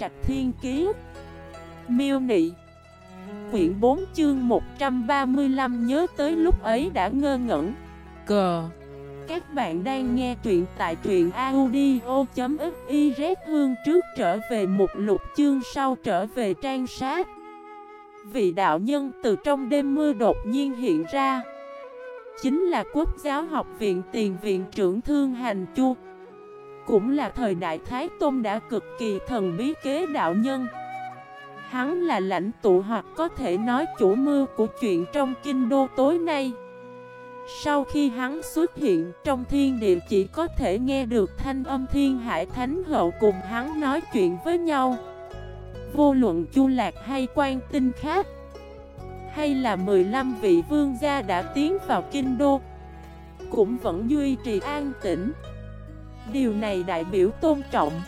Trạch Thiên Kiế Miêu Nị. Quyển 4 chương 135 nhớ tới lúc ấy đã ngơ ngẩn. Cờ Các bạn đang nghe truyện tại truyện audio.xyz Hương trước trở về một lục chương sau trở về trang sát Vị đạo nhân từ trong đêm mưa đột nhiên hiện ra. Chính là Quốc giáo học viện tiền viện trưởng Thương Hành Chu. Cũng là thời đại Thái Tôn đã cực kỳ thần bí kế đạo nhân. Hắn là lãnh tụ hoặc có thể nói chủ mưu của chuyện trong kinh đô tối nay. Sau khi hắn xuất hiện trong thiên địa chỉ có thể nghe được thanh âm thiên hải thánh hậu cùng hắn nói chuyện với nhau. Vô luận chu lạc hay quan tinh khác, Hay là 15 vị vương gia đã tiến vào kinh đô, Cũng vẫn duy trì an tĩnh. Điều này đại biểu tôn trọng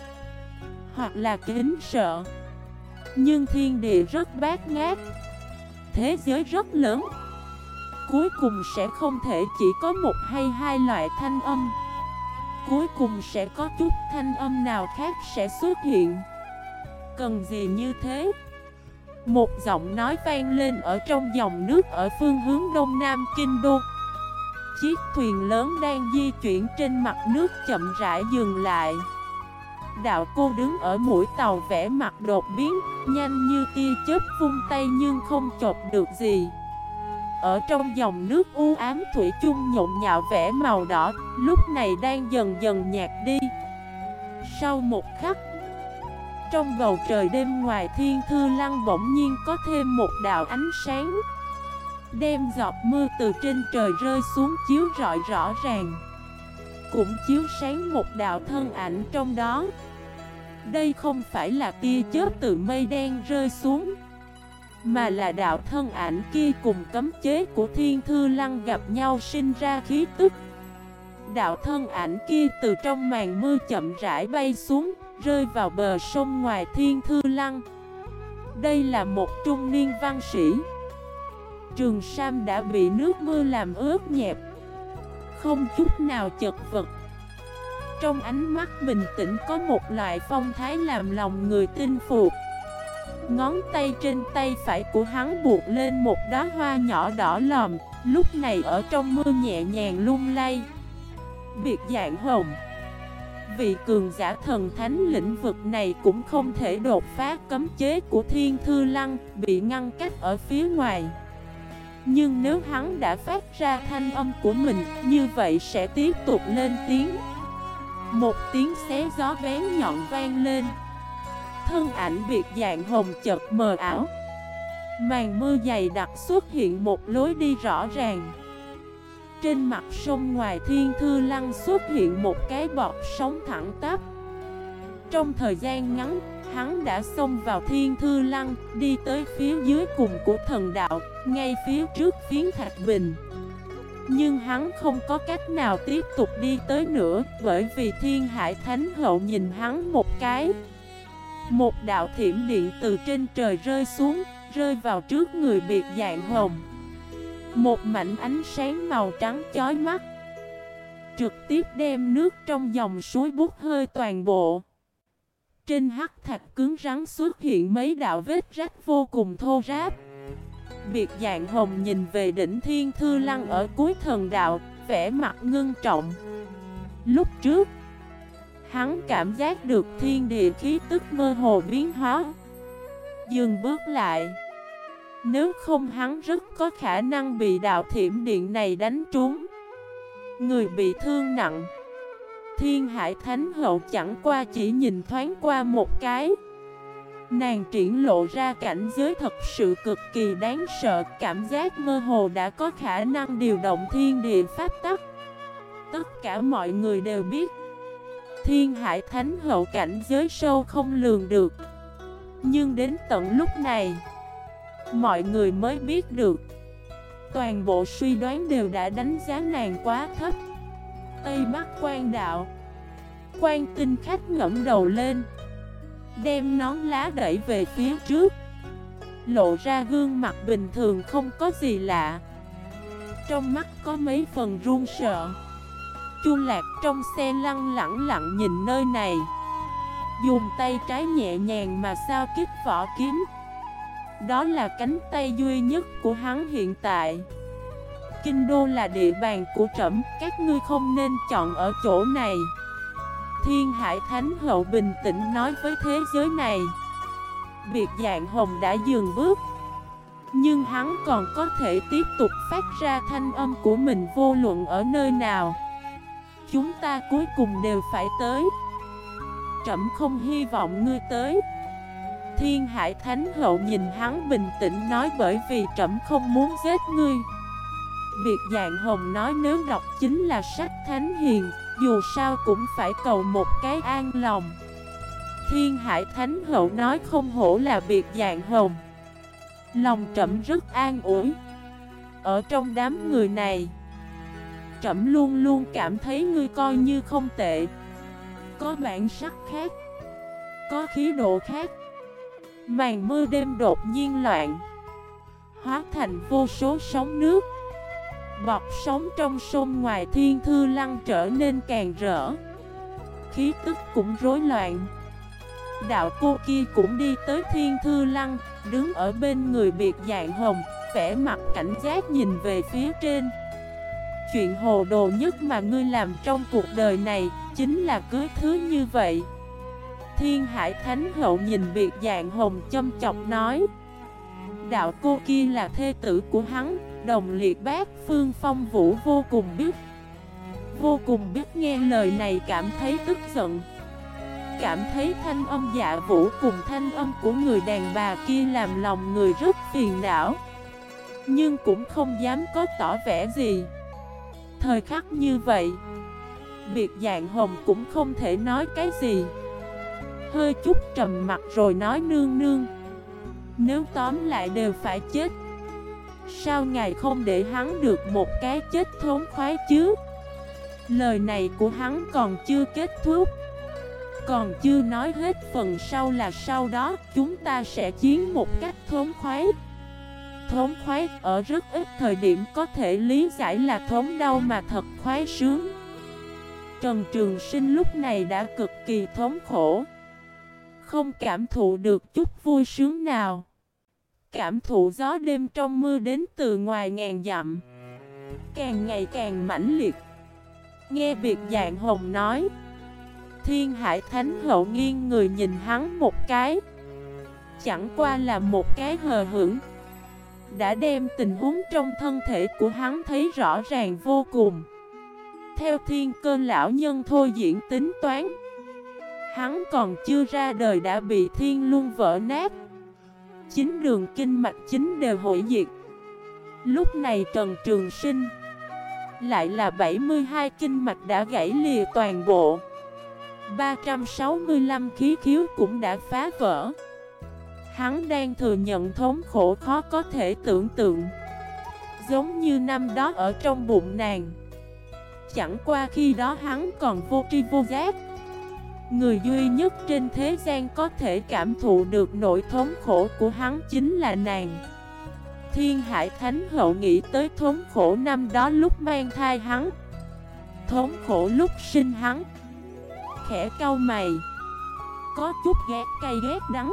Hoặc là kính sợ. Nhưng thiên địa rất bát ngát, Thế giới rất lớn. Cuối cùng sẽ không thể chỉ có một hay hai loại thanh âm. Cuối cùng sẽ có chút thanh âm nào khác sẽ xuất hiện. Cần gì như thế? Một giọng nói vang lên ở trong dòng nước ở phương hướng đông nam kinh đô. Chiếc thuyền lớn đang di chuyển trên mặt nước chậm rãi dừng lại đạo cô đứng ở mũi tàu vẽ mặt đột biến, nhanh như tia chớp vung tay nhưng không chộp được gì. Ở trong dòng nước u ám thủy chung nhộn nhạo vẽ màu đỏ, lúc này đang dần dần nhạt đi. Sau một khắc, trong bầu trời đêm ngoài thiên thư lăng bỗng nhiên có thêm một đạo ánh sáng Đem giọt mưa từ trên trời rơi xuống chiếu rọi rõ ràng. Cũng chiếu sáng một đạo thân ảnh trong đó. Đây không phải là tia chớp từ mây đen rơi xuống, Mà là đạo thân ảnh kia cùng cấm chế của thiên thư lăng gặp nhau sinh ra khí tức. Đạo thân ảnh kia từ trong màn mưa chậm rãi bay xuống, Rơi vào bờ sông ngoài thiên thư lăng. Đây là một trung niên văn sĩ. Trường Sam đã bị nước mưa làm ướt nhẹp. Không chút nào chật vật. Trong ánh mắt bình tĩnh có một loại phong thái làm lòng người tin phục. Ngón tay trên tay phải của hắn buộc lên một đóa hoa nhỏ đỏ lòm, Lúc này ở trong mưa nhẹ nhàng lung lay. Biệt dạng hồng. Vị cường giả thần thánh lĩnh vực này cũng không thể đột phá, cấm chế của thiên thư lăng Bị ngăn cách ở phía ngoài. Nhưng nếu hắn đã phát ra thanh âm của mình Như vậy sẽ tiếp tục lên tiếng. Một tiếng xé gió bén nhọn vang lên. Thân ảnh biệt dạng hồng chật mờ ảo. Màn mưa dày đặc xuất hiện một lối đi rõ ràng. Trên mặt sông ngoài thiên thư lăng xuất hiện một cái bọt sóng thẳng tắp. Trong thời gian ngắn, hắn đã xông vào thiên thư lăng Đi tới phía dưới cùng của thần đạo, ngay phía trước phiến thạch bình. Nhưng hắn không có cách nào tiếp tục đi tới nữa Bởi vì thiên hải thánh hậu nhìn hắn một cái. Một đạo thiểm điện từ trên trời rơi xuống Rơi vào trước người biệt dạng hồng. Một mảnh ánh sáng màu trắng chói mắt Trực tiếp đem nước trong dòng suối bút hơi toàn bộ. Trên hắc thạch cứng rắn xuất hiện mấy đạo vết rách vô cùng thô ráp Biệt dạng hồng nhìn về đỉnh thiên thư lăng ở cuối thần đạo, vẻ mặt ngưng trọng. Lúc trước, hắn cảm giác được thiên địa khí tức mơ hồ biến hóa. Dừng bước lại. Nếu không hắn rất có khả năng bị đạo thiểm điện này đánh trúng. Người bị thương nặng. Thiên hải thánh hậu chẳng qua chỉ nhìn thoáng qua một cái. Nàng triển lộ ra cảnh giới thật sự cực kỳ đáng sợ, Cảm giác mơ hồ đã có khả năng điều động thiên địa pháp tắc. Tất cả mọi người đều biết, Thiên hải thánh hậu cảnh giới sâu không lường được. Nhưng đến tận lúc này, Mọi người mới biết được. Toàn bộ suy đoán đều đã đánh giá nàng quá thấp. Tây Bắc quan đạo. Quan tinh khách ngẫm đầu lên, Đem nón lá đẩy về phía trước. Lộ ra gương mặt bình thường không có gì lạ. Trong mắt có mấy phần run sợ. Chu lạc trong xe lăng lặng lặng nhìn nơi này. Dùng tay trái nhẹ nhàng mà sao kích vỏ kiếm. Đó là cánh tay duy nhất của hắn hiện tại. Kinh đô là địa bàn của trẫm, Các ngươi không nên chọn ở chỗ này. Thiên Hải Thánh Hậu bình tĩnh nói với thế giới này. Biệt dạng hồng đã dừng bước. Nhưng hắn còn có thể tiếp tục phát ra thanh âm của mình vô luận ở nơi nào. Chúng ta cuối cùng đều phải tới. Trẩm không hy vọng ngươi tới. Thiên Hải Thánh Hậu nhìn hắn bình tĩnh nói bởi vì trẫm không muốn giết ngươi. Việc dạng hồng nói nếu đọc chính là sách thánh hiền, Dù sao cũng phải cầu một cái an lòng. Thiên Hải Thánh Hậu nói không hổ là việc dạng hồng. Lòng trẫm rất an ủi. Ở trong đám người này, Trẫm luôn luôn cảm thấy ngươi coi như không tệ. Có bản sắc khác, Có khí độ khác. Màn mưa đêm đột nhiên loạn, Hóa thành vô số sóng nước. Bọt sóng trong sông ngoài thiên thư lăng trở nên càng rỡ. Khí tức cũng rối loạn. Đạo cô kia cũng đi tới thiên thư lăng, Đứng ở bên người biệt dạng hồng, vẻ mặt cảnh giác nhìn về phía trên. Chuyện hồ đồ nhất mà ngươi làm trong cuộc đời này Chính là cưới thứ như vậy. Thiên Hải Thánh Hậu nhìn biệt dạng hồng châm chọc nói, Đạo cô kia là thê tử của hắn Đồng liệt bác Phương Phong Vũ vô cùng biết. Vô cùng biết nghe lời này cảm thấy tức giận. Cảm thấy thanh âm dạ vũ cùng thanh âm của người đàn bà kia làm lòng người rất phiền não. Nhưng cũng không dám có tỏ vẻ gì. Thời khắc như vậy, Biệt dạng hồng cũng không thể nói cái gì. Hơi chút trầm mặt rồi nói nương nương. Nếu tóm lại đều phải chết. Sao ngài không để hắn được một cái chết thốn khoái chứ? Lời này của hắn còn chưa kết thúc. Còn chưa nói hết phần sau là sau đó Chúng ta sẽ chiến một cách thốn khoái. Thốn khoái ở rất ít thời điểm có thể lý giải là thốn đau mà thật khoái sướng. Trần Trường Sinh lúc này đã cực kỳ thốn khổ. Không cảm thụ được chút vui sướng nào. Cảm thụ gió đêm trong mưa đến từ ngoài ngàn dặm. Càng ngày càng mãnh liệt. Nghe biệt dạng hồng nói, Thiên hải thánh hậu nghiêng người nhìn hắn một cái. Chẳng qua là một cái hờ hững, Đã đem tình huống trong thân thể của hắn thấy rõ ràng vô cùng. Theo thiên cơn lão nhân thôi diễn tính toán, Hắn còn chưa ra đời đã bị thiên luân vỡ nát. Chính đường kinh mạch chính đều hủy diệt. Lúc này Trần Trường Sinh Lại là 72 kinh mạch đã gãy lìa toàn bộ. 365 khí khiếu cũng đã phá vỡ. Hắn đang thừa nhận thống khổ khó có thể tưởng tượng. Giống như năm đó ở trong bụng nàng. Chẳng qua khi đó hắn còn vô tri vô giác. Người duy nhất trên thế gian có thể cảm thụ được nỗi thống khổ của hắn chính là nàng. Thiên Hải Thánh Hậu nghĩ tới thống khổ năm đó lúc mang thai hắn. Thống khổ lúc sinh hắn. Khẽ cau mày. Có chút ghét cay ghét đắng.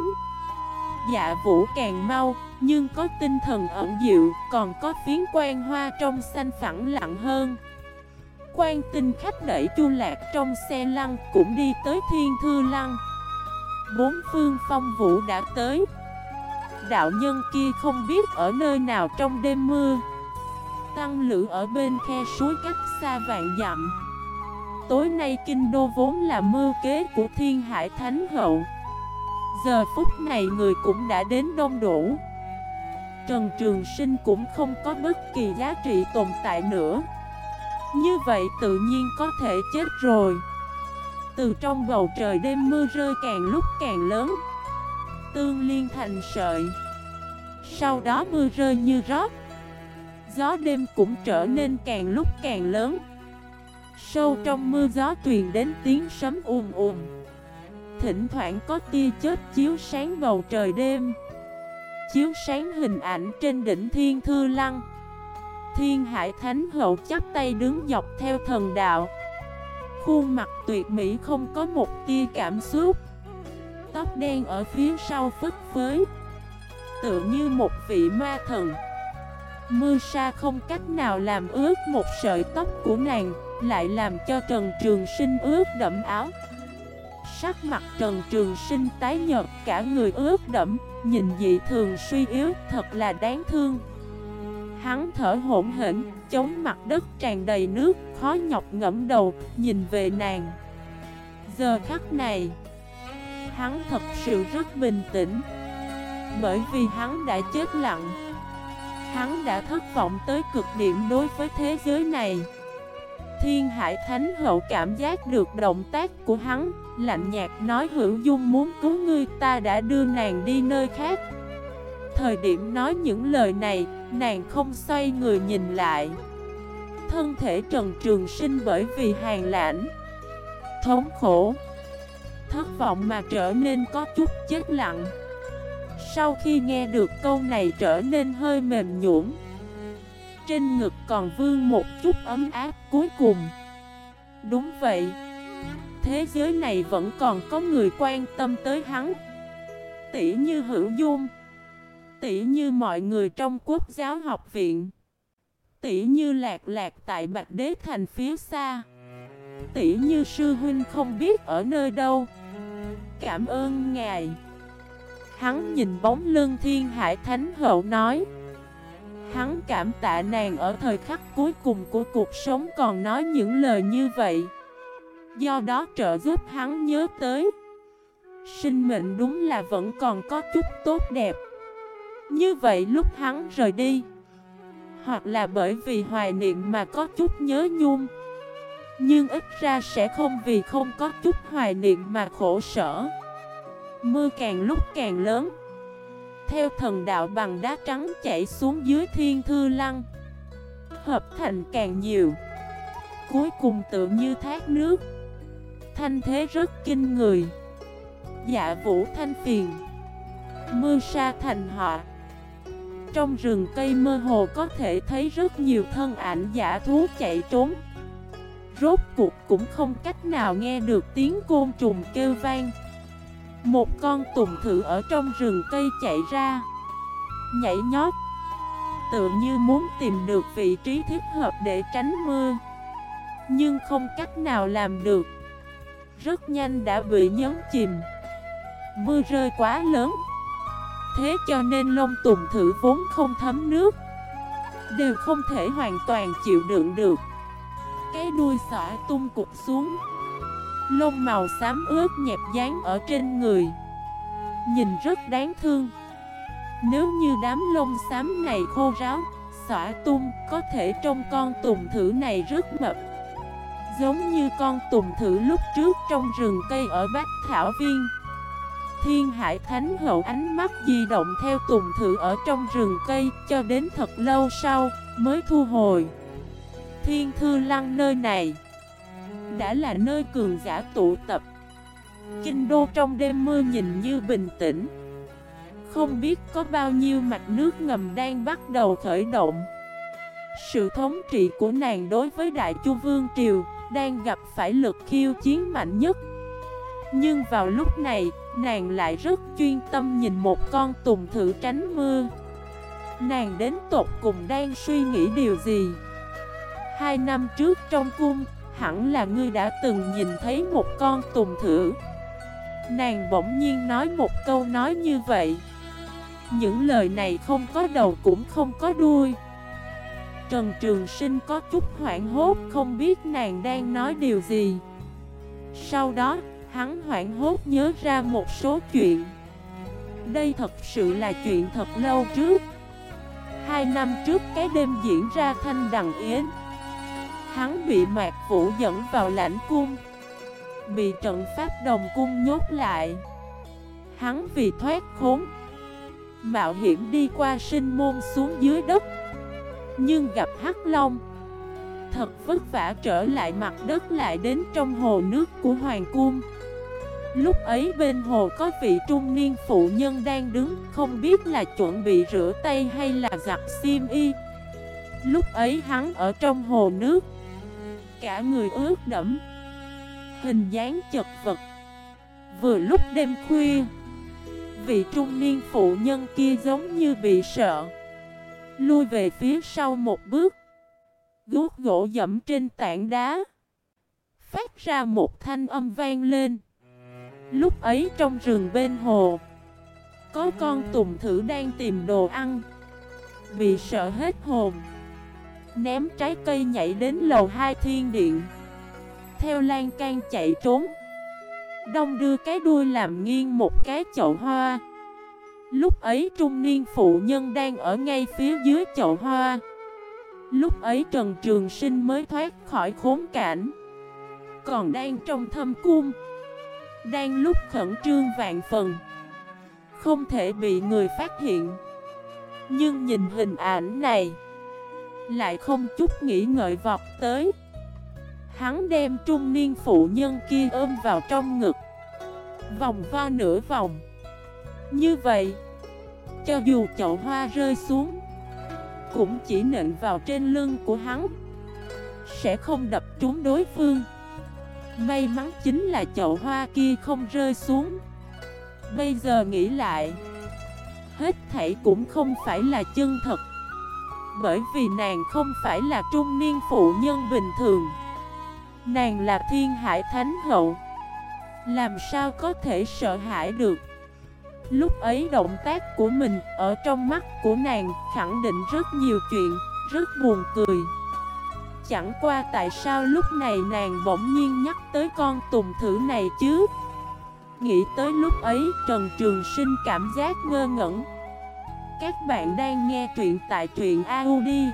Dạ vũ càng mau, Nhưng có tinh thần ẩn dịu, Còn có phiến quan hoa trong xanh phẳng lặng hơn quan tinh khách đẩy chu lạc trong xe lăn cũng đi tới thiên thư lăng. Bốn phương phong vũ đã tới. Đạo nhân kia không biết ở nơi nào trong đêm mưa. Tăng lữ ở bên khe suối cách xa vạn dặm. Tối nay kinh đô vốn là mưu kế của thiên hải thánh hậu. Giờ phút này người cũng đã đến đông đủ. Trần Trường Sinh cũng không có bất kỳ giá trị tồn tại nữa như vậy tự nhiên có thể chết rồi. Từ trong bầu trời đêm mưa rơi càng lúc càng lớn, Tương liên thành sợi. Sau đó mưa rơi như rót, Gió đêm cũng trở nên càng lúc càng lớn. Sâu trong mưa gió truyền đến tiếng sấm ùm ùm. Thỉnh thoảng có tia chớp chiếu sáng bầu trời đêm. Chiếu sáng hình ảnh trên đỉnh thiên thư lăng. Thiên Hải Thánh Hậu chắp tay đứng dọc theo thần đạo. Khuôn mặt tuyệt mỹ không có một tia cảm xúc. Tóc đen ở phía sau phất phới, Tựa như một vị ma thần. Mưa sa không cách nào làm ướt một sợi tóc của nàng, Lại làm cho Trần Trường Sinh ướt đẫm áo. Sắc mặt Trần Trường Sinh tái nhợt, cả người ướt đẫm, Nhìn dị thường suy yếu, thật là đáng thương. Hắn thở hổn hển, chống mặt đất tràn đầy nước, khó nhọc ngẫm đầu, nhìn về nàng. Giờ khắc này, hắn thật sự rất bình tĩnh, bởi vì hắn đã chết lặng. Hắn đã thất vọng tới cực điểm đối với thế giới này. Thiên Hải Thánh Hậu cảm giác được động tác của hắn, lạnh nhạt nói hữu dung muốn cứu ngươi ta đã đưa nàng đi nơi khác. Thời điểm nói những lời này, nàng không xoay người nhìn lại. Thân thể Trần Trường Sinh bởi vì hàng lãnh, Thống khổ, Thất vọng mà trở nên có chút chết lặng. Sau khi nghe được câu này trở nên hơi mềm nhũn. Trên ngực còn vương một chút ấm áp cuối cùng. Đúng vậy, Thế giới này vẫn còn có người quan tâm tới hắn. Tỉ như hữu dung tỷ như mọi người trong quốc giáo học viện. Tỷ như lạc lạc tại Bạch Đế Thành phía xa. Tỷ như sư huynh không biết ở nơi đâu. Cảm ơn ngài. Hắn nhìn bóng lưng thiên hải thánh hậu nói. Hắn cảm tạ nàng ở thời khắc cuối cùng của cuộc sống còn nói những lời như vậy. Do đó trợ giúp hắn nhớ tới. Sinh mệnh đúng là vẫn còn có chút tốt đẹp như vậy lúc hắn rời đi, Hoặc là bởi vì hoài niệm mà có chút nhớ nhung, Nhưng ít ra sẽ không vì không có chút hoài niệm mà khổ sở. Mưa càng lúc càng lớn, Theo thần đạo bằng đá trắng chảy xuống dưới thiên thư lăng, Hợp thành càng nhiều. Cuối cùng tự như thác nước, Thanh thế rất kinh người. Dạ vũ thanh phiền, Mưa sa thành họ trong rừng cây mơ hồ có thể thấy rất nhiều thân ảnh giả thú chạy trốn. Rốt cuộc cũng không cách nào nghe được tiếng côn trùng kêu vang. Một con tùng thử ở trong rừng cây chạy ra. Nhảy nhót. Tự như muốn tìm được vị trí thích hợp để tránh mưa. Nhưng không cách nào làm được. Rất nhanh đã bị nhấn chìm. Mưa rơi quá lớn thế cho nên lông tùng thử vốn không thấm nước. Đều không thể hoàn toàn chịu đựng được. Cái đuôi xỏa tung cục xuống. Lông màu xám ướt nhẹp dán ở trên người. Nhìn rất đáng thương. Nếu như đám lông xám này khô ráo Xỏa tung có thể trong con tùng thử này rất mập. Giống như con tùng thử lúc trước trong rừng cây ở Bách Thảo Viên. Thiên Hải Thánh Hậu ánh mắt di động theo tùng thử ở trong rừng cây cho đến thật lâu sau mới thu hồi. Thiên Thư Lăng nơi này đã là nơi cường giả tụ tập. Kinh đô trong đêm mưa nhìn như bình tĩnh. Không biết có bao nhiêu mạch nước ngầm đang bắt đầu khởi động. Sự thống trị của nàng đối với Đại Chu Vương Triều đang gặp phải lực khiêu chiến mạnh nhất. Nhưng vào lúc này, nàng lại rất chuyên tâm nhìn một con tùng thử tránh mưa. Nàng đến tột cùng đang suy nghĩ điều gì? Hai năm trước trong cung, hẳn là ngươi đã từng nhìn thấy một con tùng thử. Nàng bỗng nhiên nói một câu nói như vậy. Những lời này không có đầu cũng không có đuôi. Trần Trường Sinh có chút hoảng hốt không biết nàng đang nói điều gì. Sau đó Hắn hoảng hốt nhớ ra một số chuyện. Đây thật sự là chuyện thật lâu trước. Hai năm trước cái đêm diễn ra thanh đằng yến, Hắn bị mạc vũ dẫn vào lãnh cung, Bị trận pháp đồng cung nhốt lại. Hắn vì thoát khốn, Mạo hiểm đi qua sinh môn xuống dưới đất, Nhưng gặp Hắc Long, Thật vất vả trở lại mặt đất lại đến trong hồ nước của Hoàng Cung. Lúc ấy bên hồ có vị trung niên phụ nhân đang đứng, Không biết là chuẩn bị rửa tay hay là giặt xiêm y. Lúc ấy hắn ở trong hồ nước. Cả người ướt đẫm. Hình dáng chật vật. Vừa lúc đêm khuya, Vị trung niên phụ nhân kia giống như bị sợ, Lui về phía sau một bước. Guốc gỗ dẫm trên tảng đá. Phát ra một thanh âm vang lên. Lúc ấy trong rừng bên hồ, Có con tùng thử đang tìm đồ ăn. Bị sợ hết hồn, Ném trái cây nhảy đến lầu hai thiên điện. Theo lan can chạy trốn, Đông đưa cái đuôi làm nghiêng một cái chậu hoa. Lúc ấy trung niên phụ nhân đang ở ngay phía dưới chậu hoa. Lúc ấy Trần Trường Sinh mới thoát khỏi khốn cảnh, Còn đang trong thâm cung. Đang lúc khẩn trương vạn phần. Không thể bị người phát hiện. Nhưng nhìn hình ảnh này, Lại không chút nghĩ ngợi vọt tới. Hắn đem trung niên phụ nhân kia ôm vào trong ngực. Vòng vo nửa vòng. Như vậy, Cho dù chậu hoa rơi xuống, Cũng chỉ nện vào trên lưng của hắn. Sẽ không đập trúng đối phương. May mắn chính là chậu hoa kia không rơi xuống. Bây giờ nghĩ lại Hết thảy cũng không phải là chân thật. Bởi vì nàng không phải là trung niên phụ nhân bình thường. Nàng là thiên hải thánh hậu. Làm sao có thể sợ hãi được? Lúc ấy động tác của mình ở trong mắt của nàng khẳng định rất nhiều chuyện, rất buồn cười. Chẳng qua tại sao lúc này nàng bỗng nhiên nhắc tới con tùng thử này chứ? Nghĩ tới lúc ấy, Trần Trường Sinh cảm giác ngơ ngẩn. Các bạn đang nghe truyện tại truyện audio.fif